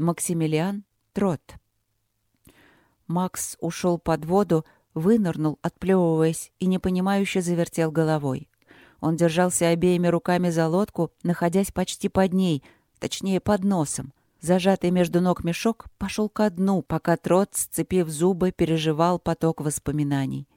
Максимилиан Трот. Макс ушел под воду, вынырнул, отплевываясь, и непонимающе завертел головой. Он держался обеими руками за лодку, находясь почти под ней, точнее, под носом. Зажатый между ног мешок пошел ко дну, пока Трот, сцепив зубы, переживал поток воспоминаний.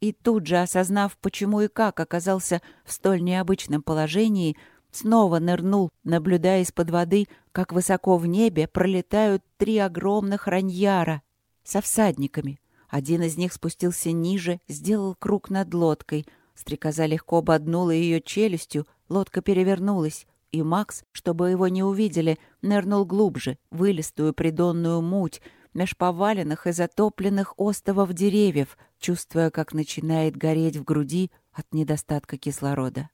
И тут же, осознав, почему и как оказался в столь необычном положении, снова нырнул, наблюдая из-под воды, как высоко в небе пролетают три огромных раньяра со всадниками. Один из них спустился ниже, сделал круг над лодкой. Стрекоза легко ободнула ее челюстью, лодка перевернулась, и Макс, чтобы его не увидели, нырнул глубже, в илистую придонную муть, меж поваленных и затопленных остовов деревьев, чувствуя, как начинает гореть в груди от недостатка кислорода.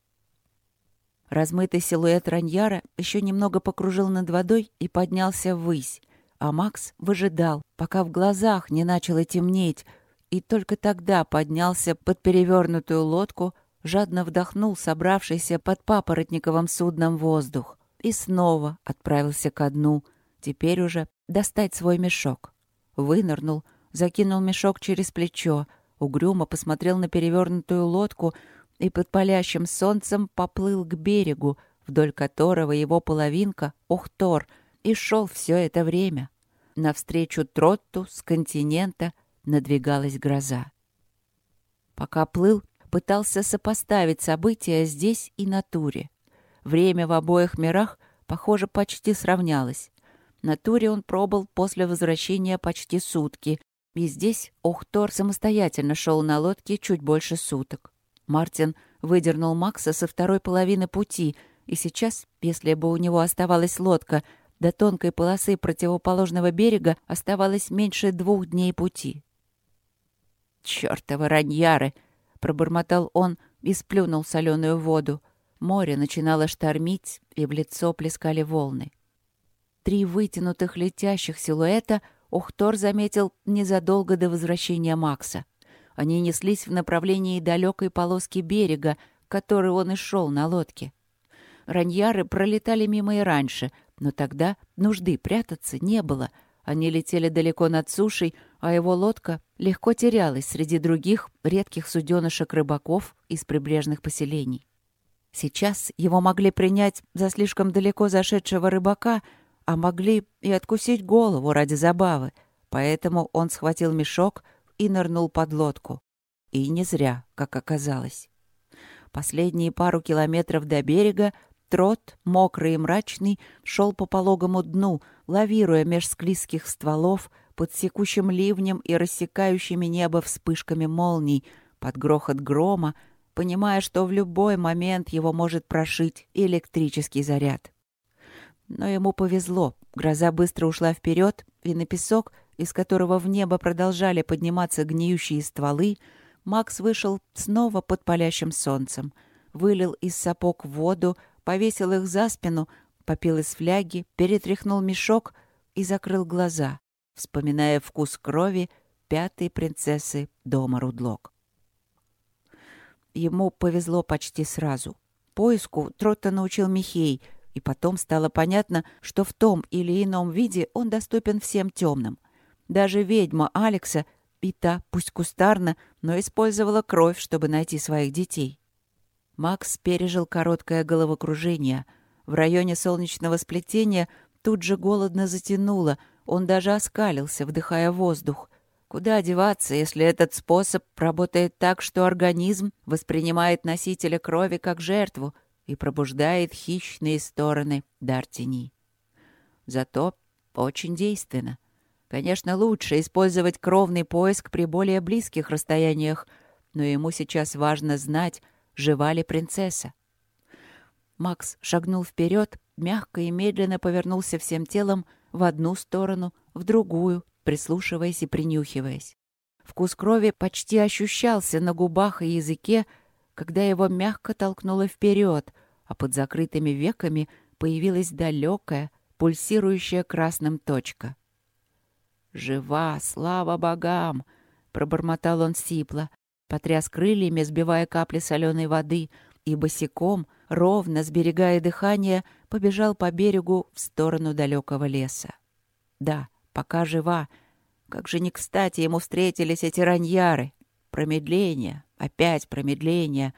Размытый силуэт Раньяра еще немного покружил над водой и поднялся ввысь, а Макс выжидал, пока в глазах не начало темнеть, и только тогда поднялся под перевернутую лодку, жадно вдохнул собравшийся под папоротниковым судном воздух и снова отправился ко дну, теперь уже достать свой мешок. Вынырнул, закинул мешок через плечо, угрюмо посмотрел на перевернутую лодку и под палящим солнцем поплыл к берегу, вдоль которого его половинка, Ухтор, и шел все это время. Навстречу Тротту с континента надвигалась гроза. Пока плыл, пытался сопоставить события здесь и на туре. Время в обоих мирах, похоже, почти сравнялось. На туре он пробыл после возвращения почти сутки, и здесь Охтор самостоятельно шел на лодке чуть больше суток. Мартин выдернул Макса со второй половины пути, и сейчас, если бы у него оставалась лодка, до тонкой полосы противоположного берега оставалось меньше двух дней пути. «Чёртовы раньяры!» — пробормотал он и сплюнул соленую воду. Море начинало штормить, и в лицо плескали волны. Три вытянутых летящих силуэта Ухтор заметил незадолго до возвращения Макса — они неслись в направлении далекой полоски берега, к которой он и шел на лодке. Раньяры пролетали мимо и раньше, но тогда нужды прятаться не было. Они летели далеко над сушей, а его лодка легко терялась среди других редких суденышек рыбаков из прибрежных поселений. Сейчас его могли принять за слишком далеко зашедшего рыбака, а могли и откусить голову ради забавы, поэтому он схватил мешок — и нырнул под лодку. И не зря, как оказалось. Последние пару километров до берега Трот, мокрый и мрачный, шел по пологому дну, лавируя меж склизких стволов, под секущим ливнем и рассекающими небо вспышками молний, под грохот грома, понимая, что в любой момент его может прошить электрический заряд. Но ему повезло. Гроза быстро ушла вперед, и на песок — из которого в небо продолжали подниматься гниющие стволы, Макс вышел снова под палящим солнцем, вылил из сапог воду, повесил их за спину, попил из фляги, перетряхнул мешок и закрыл глаза, вспоминая вкус крови пятой принцессы дома Рудлок. Ему повезло почти сразу. Поиску Тротта научил Михей, и потом стало понятно, что в том или ином виде он доступен всем темным. Даже ведьма Алекса, и та, пусть кустарно, но использовала кровь, чтобы найти своих детей. Макс пережил короткое головокружение. В районе солнечного сплетения тут же голодно затянуло, он даже оскалился, вдыхая воздух. Куда деваться, если этот способ работает так, что организм воспринимает носителя крови как жертву и пробуждает хищные стороны Дартини? Зато очень действенно. Конечно, лучше использовать кровный поиск при более близких расстояниях, но ему сейчас важно знать, жива ли принцесса. Макс шагнул вперед, мягко и медленно повернулся всем телом в одну сторону, в другую, прислушиваясь и принюхиваясь. Вкус крови почти ощущался на губах и языке, когда его мягко толкнуло вперед, а под закрытыми веками появилась далекая, пульсирующая красным точка. «Жива, слава богам!» — пробормотал он сипло, потряс крыльями, сбивая капли соленой воды, и босиком, ровно сберегая дыхание, побежал по берегу в сторону далекого леса. Да, пока жива. Как же не кстати ему встретились эти раньяры. Промедление, опять промедление.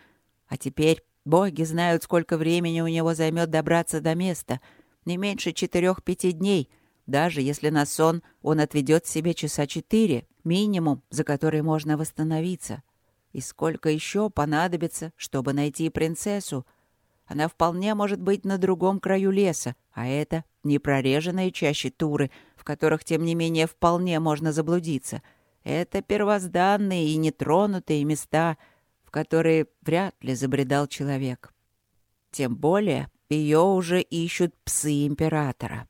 А теперь боги знают, сколько времени у него займет добраться до места. Не меньше четырех-пяти дней. Даже если на сон он отведет себе часа четыре, минимум, за который можно восстановиться. И сколько еще понадобится, чтобы найти принцессу? Она вполне может быть на другом краю леса, а это непрореженные чаще туры, в которых, тем не менее, вполне можно заблудиться. Это первозданные и нетронутые места, в которые вряд ли забредал человек. Тем более ее уже ищут псы императора.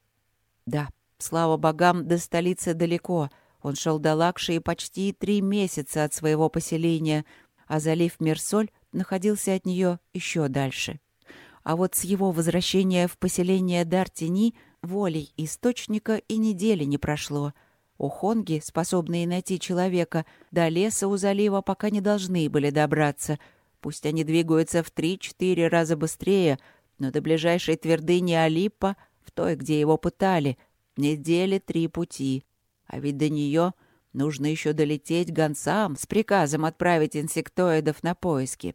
Да, слава богам, до столицы далеко — он шел до Лакши почти три месяца от своего поселения, а залив Мерсоль находился от нее еще дальше. А вот с его возвращения в поселение Дартини волей источника и недели не прошло. У Хонги, способные найти человека, до леса у залива пока не должны были добраться. Пусть они двигаются в три-четыре раза быстрее, но до ближайшей твердыни Алиппа, в той, где его пытали, недели три пути. А ведь до нее нужно еще долететь гонцам с приказом отправить инсектоидов на поиски.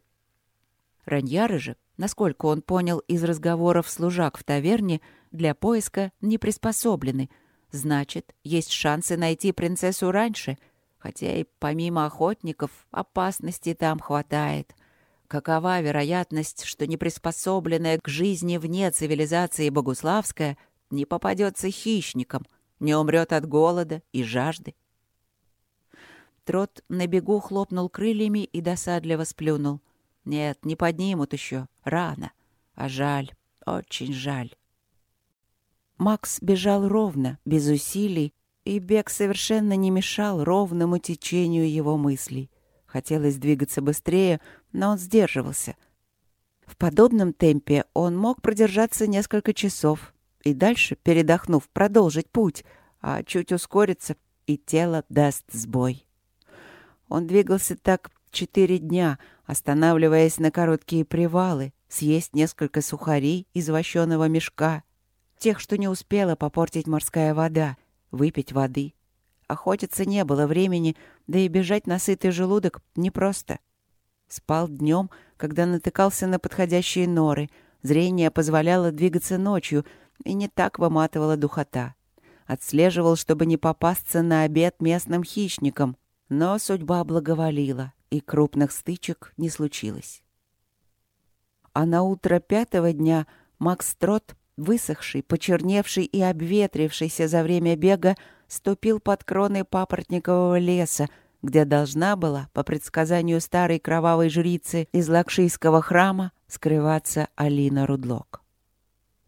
Раньяры же, насколько он понял из разговоров служак в таверне, для поиска не приспособлены. Значит, есть шансы найти принцессу раньше, хотя и помимо охотников опасности там хватает. Какова вероятность, что неприспособленная к жизни вне цивилизации Богуславская не попадется хищникам, не умрет от голода и жажды. Трот на бегу хлопнул крыльями и досадливо сплюнул. Нет, не поднимут еще. Рано. А жаль, очень жаль. Макс бежал ровно, без усилий, и бег совершенно не мешал ровному течению его мыслей. Хотелось двигаться быстрее, но он сдерживался. В подобном темпе он мог продержаться несколько часов, и дальше, передохнув, продолжить путь, а чуть ускориться, и тело даст сбой. Он двигался так четыре дня, останавливаясь на короткие привалы, съесть несколько сухарей из вощеного мешка, тех, что не успела попортить морская вода, выпить воды. Охотиться не было времени, да и бежать на сытый желудок непросто. Спал днем, когда натыкался на подходящие норы, зрение позволяло двигаться ночью — и не так выматывала духота. Отслеживал, чтобы не попасться на обед местным хищникам, но судьба благоволила, и крупных стычек не случилось. А на утро пятого дня Макс Трот, высохший, почерневший и обветрившийся за время бега, ступил под кроны папоротникового леса, где должна была, по предсказанию старой кровавой жрицы из Лакшийского храма, скрываться Алина Рудлок.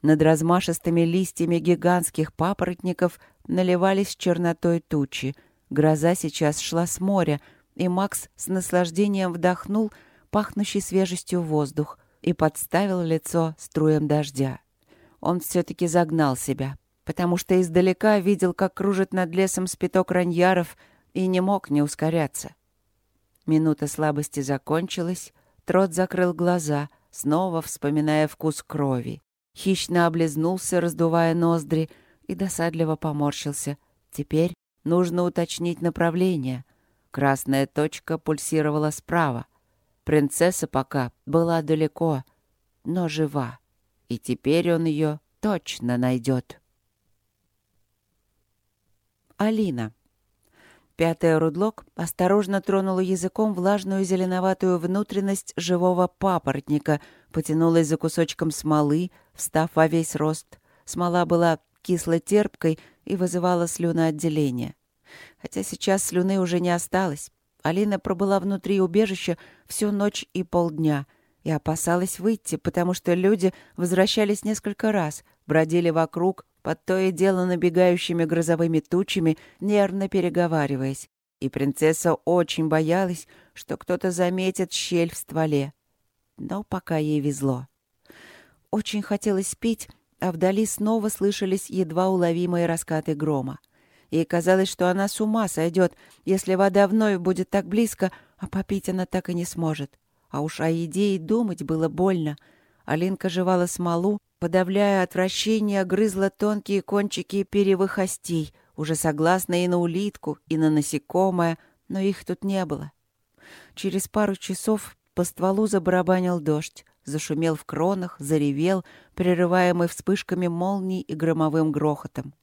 Над размашистыми листьями гигантских папоротников наливались чернотой тучи. Гроза сейчас шла с моря, и Макс с наслаждением вдохнул пахнущий свежестью воздух и подставил лицо струям дождя. Он все-таки загнал себя, потому что издалека видел, как кружит над лесом спиток раньяров, и не мог не ускоряться. Минута слабости закончилась, Трот закрыл глаза, снова вспоминая вкус крови. Хищно облизнулся, раздувая ноздри, и досадливо поморщился. Теперь нужно уточнить направление. Красная точка пульсировала справа. Принцесса пока была далеко, но жива. И теперь он ее точно найдет. Алина. Пятая рудлок осторожно тронула языком влажную зеленоватую внутренность живого папоротника, потянулась за кусочком смолы, встав во весь рост. Смола была кисло-терпкой и вызывала слюноотделение. Хотя сейчас слюны уже не осталось. Алина пробыла внутри убежища всю ночь и полдня и опасалась выйти, потому что люди возвращались несколько раз, бродили вокруг, под то и дело набегающими грозовыми тучами, нервно переговариваясь. И принцесса очень боялась, что кто-то заметит щель в стволе. Но пока ей везло. Очень хотелось пить, а вдали снова слышались едва уловимые раскаты грома. Ей казалось, что она с ума сойдет, если вода вновь будет так близко, а попить она так и не сможет. А уж о еде и думать было больно. Алинка жевала смолу, подавляя отвращение, грызла тонкие кончики перьевых костей, уже согласна и на улитку, и на насекомое, но их тут не было. Через пару часов по стволу забарабанил дождь, зашумел в кронах, заревел, прерываемый вспышками молний и громовым грохотом.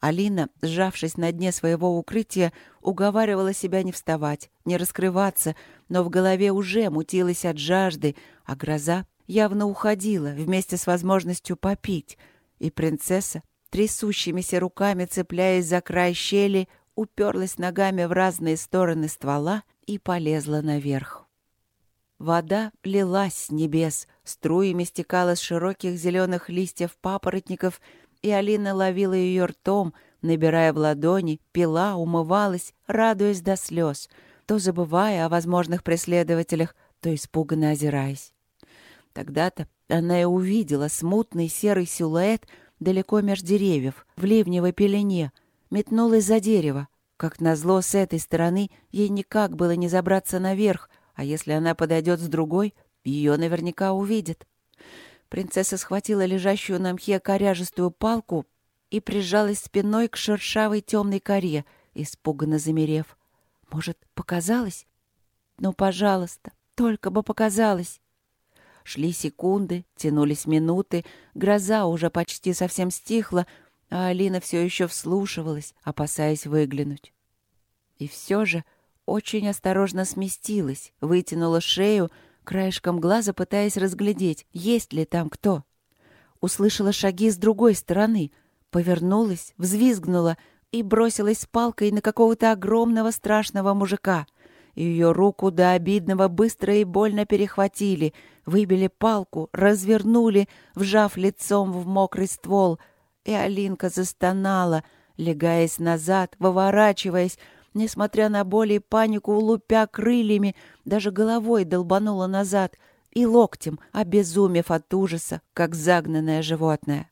Алина, сжавшись на дне своего укрытия, уговаривала себя не вставать, не раскрываться, но в голове уже мутилась от жажды, а гроза явно уходила вместе с возможностью попить, и принцесса, трясущимися руками цепляясь за край щели, уперлась ногами в разные стороны ствола и полезла наверх. Вода лилась с небес, струями стекала с широких зеленых листьев папоротников, и Алина ловила ее ртом, набирая в ладони, пила, умывалась, радуясь до слез, то забывая о возможных преследователях, то испуганно озираясь. Тогда-то она и увидела смутный серый силуэт далеко меж деревьев, в ливневой пелене, метнулась за дерево. Как назло, с этой стороны ей никак было не забраться наверх, а если она подойдет с другой, ее наверняка увидят. Принцесса схватила лежащую на мхе коряжестую палку и прижалась спиной к шершавой темной коре, испуганно замерев. Может, показалось? Ну, пожалуйста, только бы показалось. Шли секунды, тянулись минуты, гроза уже почти совсем стихла, а Алина все еще вслушивалась, опасаясь выглянуть. И все же очень осторожно сместилась, вытянула шею, краешком глаза пытаясь разглядеть, есть ли там кто. Услышала шаги с другой стороны, повернулась, взвизгнула и бросилась с палкой на какого-то огромного страшного мужика — ее руку до обидного быстро и больно перехватили, выбили палку, развернули, вжав лицом в мокрый ствол. И Алинка застонала, легаясь назад, выворачиваясь, несмотря на боль и панику, лупя крыльями, даже головой долбанула назад и локтем, обезумев от ужаса, как загнанное животное.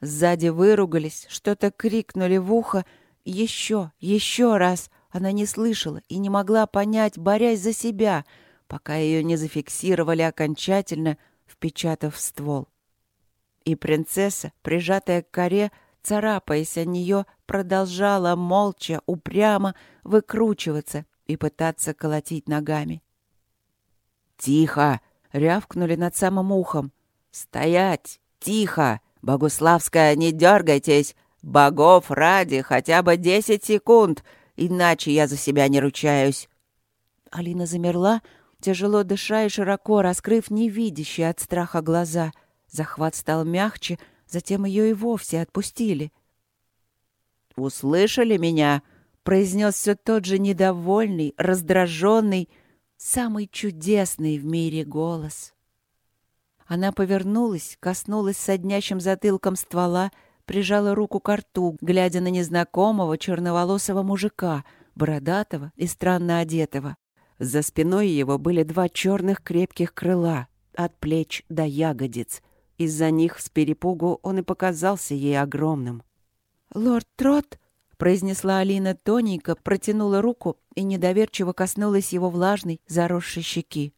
Сзади выругались, что-то крикнули в ухо, еще, еще раз — она не слышала и не могла понять, борясь за себя, пока ее не зафиксировали окончательно, впечатав ствол. И принцесса, прижатая к коре, царапаясь о нее, продолжала молча, упрямо выкручиваться и пытаться колотить ногами. «Тихо!» — рявкнули над самым ухом. «Стоять! Тихо! Богуславская, не дергайтесь! Богов ради, хотя бы десять секунд! Иначе я за себя не ручаюсь». Алина замерла, тяжело дыша и широко раскрыв невидящие от страха глаза. Захват стал мягче, затем ее и вовсе отпустили. «Услышали меня?» — произнес все тот же недовольный, раздраженный, самый чудесный в мире голос. Она повернулась, коснулась соднящим затылком ствола — прижала руку к рту, глядя на незнакомого черноволосого мужика, бородатого и странно одетого. За спиной его были два черных крепких крыла, от плеч до ягодиц. Из-за них с перепугу он и показался ей огромным. «Лорд Трот?» — произнесла Алина тоненько, протянула руку и недоверчиво коснулась его влажной, заросшей щеки.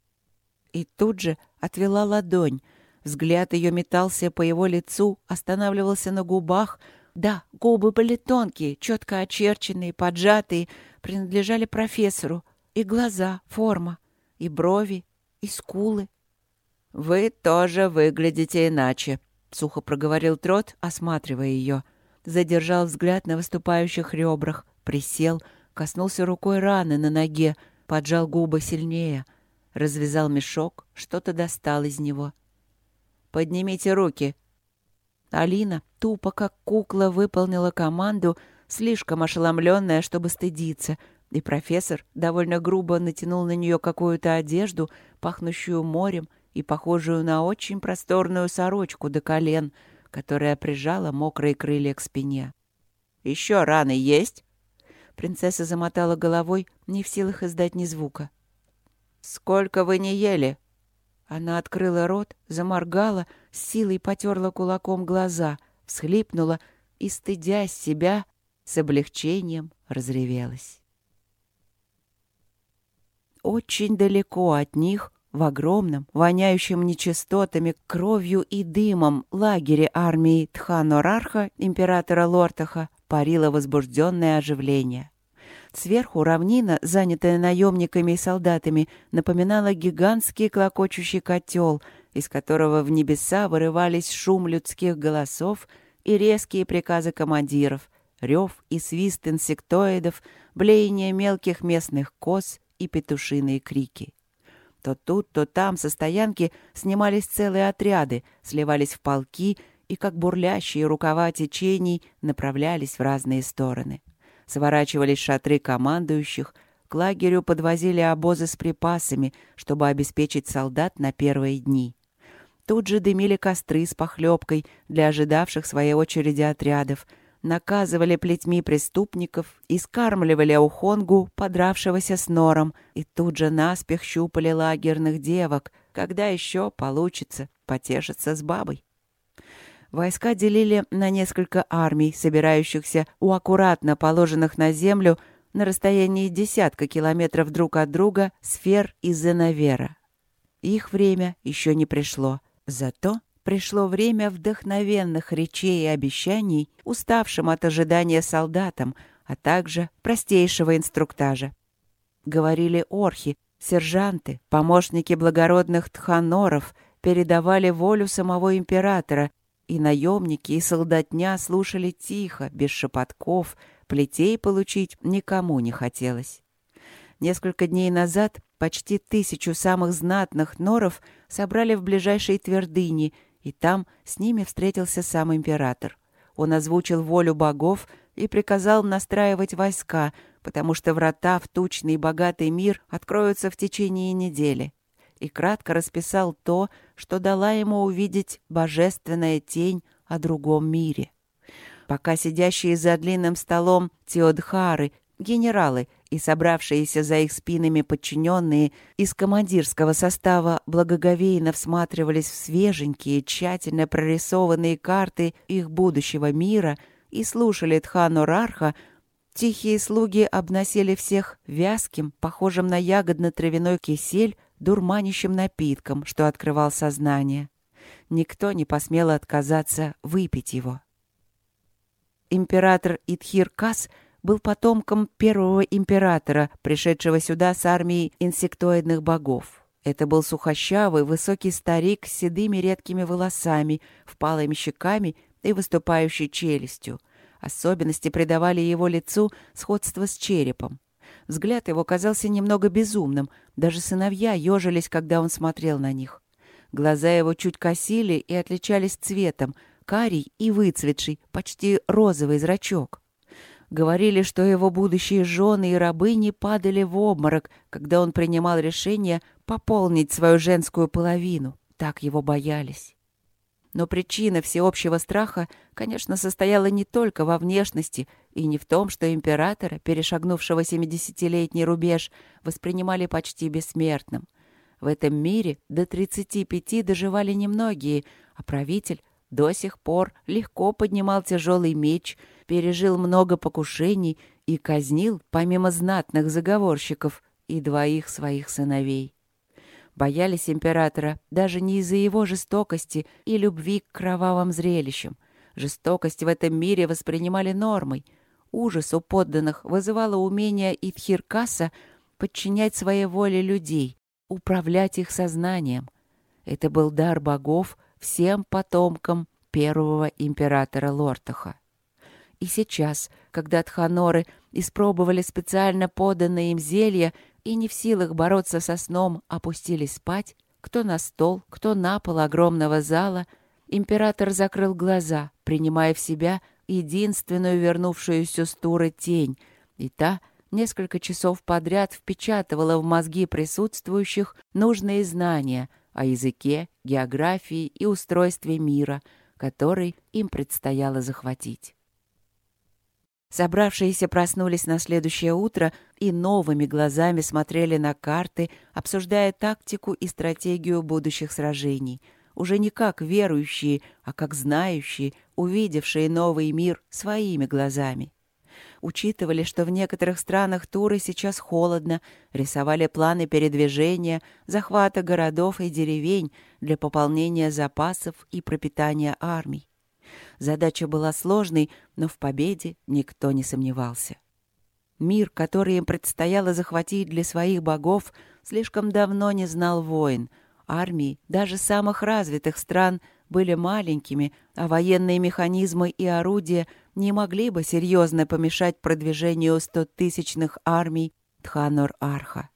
И тут же отвела ладонь, Взгляд ее метался по его лицу, останавливался на губах. Да, губы были тонкие, четко очерченные, поджатые, принадлежали профессору. И глаза, форма, и брови, и скулы. «Вы тоже выглядите иначе», — сухо проговорил Трот, осматривая ее. Задержал взгляд на выступающих ребрах, присел, коснулся рукой раны на ноге, поджал губы сильнее, развязал мешок, что-то достал из него — Поднимите руки!» Алина, тупо как кукла, выполнила команду, слишком ошеломленная, чтобы стыдиться, и профессор довольно грубо натянул на нее какую-то одежду, пахнущую морем и похожую на очень просторную сорочку до колен, которая прижала мокрые крылья к спине. «Еще раны есть?» Принцесса замотала головой, не в силах издать ни звука. «Сколько вы не ели?» Она открыла рот, заморгала, с силой потерла кулаком глаза, всхлипнула и, стыдясь себя, с облегчением разревелась. Очень далеко от них, в огромном, воняющем нечистотами, кровью и дымом лагере армии Тханорарха, императора Лортаха, парило возбужденное оживление. Сверху равнина, занятая наемниками и солдатами, напоминала гигантский клокочущий котел, из которого в небеса вырывались шум людских голосов и резкие приказы командиров, рев и свист инсектоидов, блеяние мелких местных коз и петушиные крики. То тут, то там со стоянки снимались целые отряды, сливались в полки и, как бурлящие рукава течений, направлялись в разные стороны. Сворачивались шатры командующих, к лагерю подвозили обозы с припасами, чтобы обеспечить солдат на первые дни. Тут же дымили костры с похлебкой для ожидавших своей очереди отрядов — наказывали плетьми преступников и скармливали аухонгу, подравшегося с нором, и тут же наспех щупали лагерных девок, когда еще получится потешиться с бабой. Войска делили на несколько армий, собирающихся у аккуратно положенных на землю на расстоянии десятка километров друг от друга сфер из Зенавера. Их время еще не пришло. Зато пришло время вдохновенных речей и обещаний уставшим от ожидания солдатам, а также простейшего инструктажа. Говорили орхи, сержанты, помощники благородных тханоров, передавали волю самого императора, и наемники и солдатня слушали тихо, без шепотков, плетей получить никому не хотелось. Несколько дней назад почти тысячу самых знатных норов собрали в ближайшей твердыне и там с ними встретился сам император. Он озвучил волю богов и приказал настраивать войска, потому что врата в тучный и богатый мир откроются в течение недели. И кратко расписал то, что дала ему увидеть божественная тень о другом мире. Пока сидящие за длинным столом Теодхары генералы и собравшиеся за их спинами подчиненные из командирского состава благоговейно всматривались в свеженькие, тщательно прорисованные карты их будущего мира и слушали Тхану Рарха, тихие слуги обносили всех вязким, похожим на ягодно-травяной кисель, дурманящим напитком, что открывал сознание. Никто не посмел отказаться выпить его. Император Итхир-Кас — был потомком первого императора, пришедшего сюда с армией инсектоидных богов. Это был сухощавый, высокий старик с седыми редкими волосами, впалыми щеками и выступающей челюстью. Особенности придавали его лицу сходство с черепом. Взгляд его казался немного безумным, даже сыновья ежились, когда он смотрел на них. Глаза его чуть косили и отличались цветом, карий и выцветший, почти розовый зрачок. Говорили, что его будущие жены и рабыни падали в обморок, когда он принимал решение пополнить свою женскую половину. Так его боялись. Но причина всеобщего страха, конечно, состояла не только во внешности и не в том, что императора, перешагнувшего семидесятилетний рубеж, воспринимали почти бессмертным. В этом мире до 35 доживали немногие, а правитель до сих пор легко поднимал тяжелый меч, пережил много покушений и казнил, помимо знатных заговорщиков, и двоих своих сыновей. Боялись императора даже не из-за его жестокости и любви к кровавым зрелищам. Жестокость в этом мире воспринимали нормой. Ужас у подданных вызывало умение Итхиркаса подчинять своей воле людей, управлять их сознанием. Это был дар богов — всем потомкам первого императора Лортаха. И сейчас, когда тханоры испробовали специально поданные им зелья и не в силах бороться со сном, опустились спать, кто на стол, кто на пол огромного зала, император закрыл глаза, принимая в себя единственную вернувшуюся с Туры тень, и та несколько часов подряд впечатывала в мозги присутствующих нужные знания — о языке, географии и устройстве мира, который им предстояло захватить. Собравшиеся проснулись на следующее утро и новыми глазами смотрели на карты, обсуждая тактику и стратегию будущих сражений, уже не как верующие, а как знающие, увидевшие новый мир своими глазами. учитывали, что в некоторых странах туры сейчас холодно, рисовали планы передвижения, захвата городов и деревень для пополнения запасов и пропитания армий. Задача была сложной, но в победе никто не сомневался. Мир, который им предстояло захватить для своих богов, слишком давно не знал войн. Армии, даже самых развитых стран, были маленькими, а военные механизмы и орудия не могли бы серьезно помешать продвижению стотысячных армий Тханор-Арха.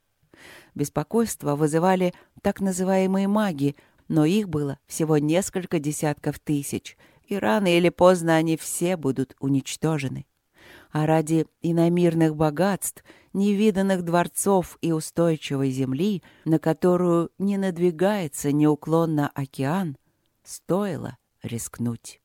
Беспокойство вызывали так называемые маги, но их было всего несколько десятков тысяч, и рано или поздно они все будут уничтожены. А ради иномирных богатств, невиданных дворцов и устойчивой земли, на которую не надвигается неуклонно океан, стоило рискнуть.